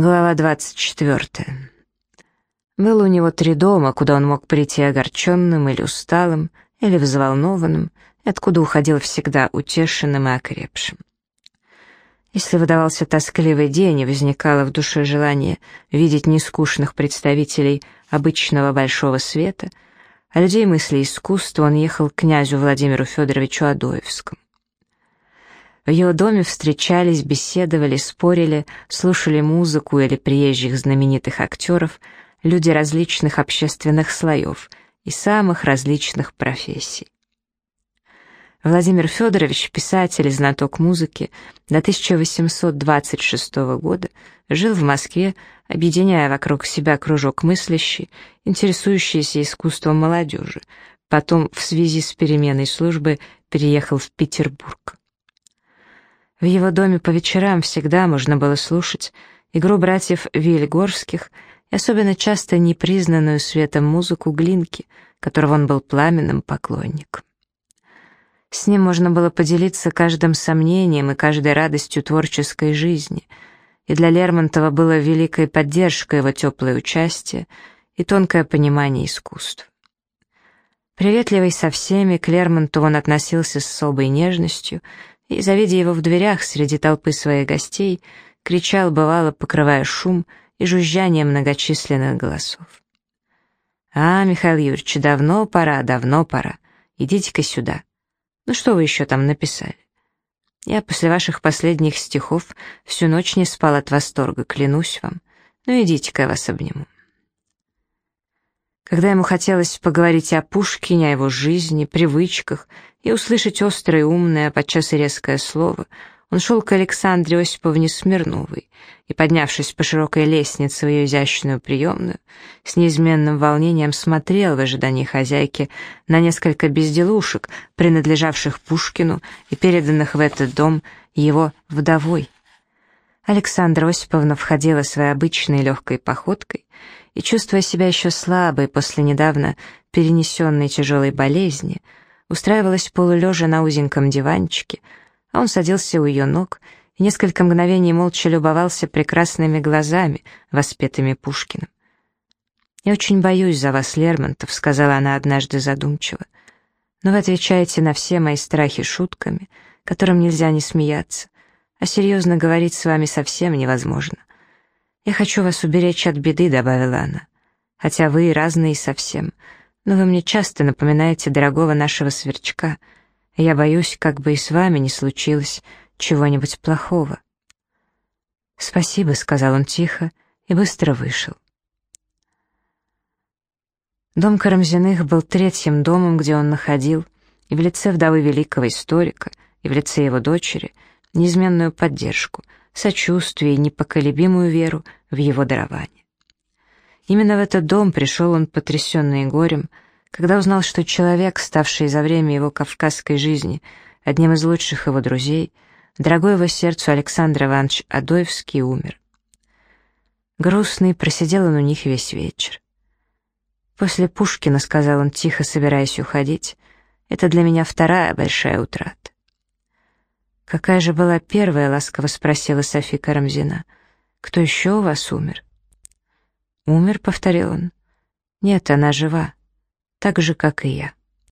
Глава 24. Было у него три дома, куда он мог прийти огорченным или усталым, или взволнованным, и откуда уходил всегда утешенным и окрепшим. Если выдавался тоскливый день и возникало в душе желание видеть нескучных представителей обычного большого света, а людей мысли искусства, он ехал к князю Владимиру Федоровичу Адоевскому. В его доме встречались, беседовали, спорили, слушали музыку или приезжих знаменитых актеров, люди различных общественных слоев и самых различных профессий. Владимир Федорович, писатель и знаток музыки, до 1826 года жил в Москве, объединяя вокруг себя кружок мыслящий, интересующийся искусством молодежи, потом в связи с переменой службы переехал в Петербург. В его доме по вечерам всегда можно было слушать игру братьев Вильгорских и особенно часто непризнанную светом музыку Глинки, которого он был пламенным поклонником. С ним можно было поделиться каждым сомнением и каждой радостью творческой жизни, и для Лермонтова было великой поддержкой его теплое участие и тонкое понимание искусств. Приветливый со всеми, к Лермонтову он относился с особой нежностью, и, завидя его в дверях среди толпы своих гостей, кричал, бывало, покрывая шум и жужжание многочисленных голосов. «А, Михаил Юрьевич, давно пора, давно пора. Идите-ка сюда. Ну что вы еще там написали? Я после ваших последних стихов всю ночь не спал от восторга, клянусь вам. Ну идите-ка я вас обниму». Когда ему хотелось поговорить о Пушкине, о его жизни, привычках и услышать острое, умное, подчас и резкое слово, он шел к Александре Осиповне Смирновой и, поднявшись по широкой лестнице в ее изящную приемную, с неизменным волнением смотрел в ожидании хозяйки на несколько безделушек, принадлежавших Пушкину и переданных в этот дом его вдовой. Александра Осиповна входила своей обычной легкой походкой и, чувствуя себя еще слабой после недавно перенесенной тяжелой болезни, устраивалась полулежа на узеньком диванчике, а он садился у ее ног и несколько мгновений молча любовался прекрасными глазами, воспетыми Пушкиным. «Я очень боюсь за вас, Лермонтов», — сказала она однажды задумчиво. «Но вы отвечаете на все мои страхи шутками, которым нельзя не смеяться, а серьезно говорить с вами совсем невозможно. Я хочу вас уберечь от беды», — добавила она. «Хотя вы и разные совсем, но вы мне часто напоминаете дорогого нашего сверчка, я боюсь, как бы и с вами не случилось чего-нибудь плохого». «Спасибо», — сказал он тихо и быстро вышел. Дом Карамзиных был третьим домом, где он находил, и в лице вдовы великого историка, и в лице его дочери — неизменную поддержку, сочувствие и непоколебимую веру в его дарование. Именно в этот дом пришел он, потрясенный горем, когда узнал, что человек, ставший за время его кавказской жизни одним из лучших его друзей, дорогой его сердцу Александр Иванович Адоевский, умер. Грустный просидел он у них весь вечер. «После Пушкина», — сказал он, тихо собираясь уходить, — «это для меня вторая большая утрата. «Какая же была первая?» — ласково спросила Софи Карамзина. «Кто еще у вас умер?» «Умер», — повторил он. «Нет, она жива, так же, как и я».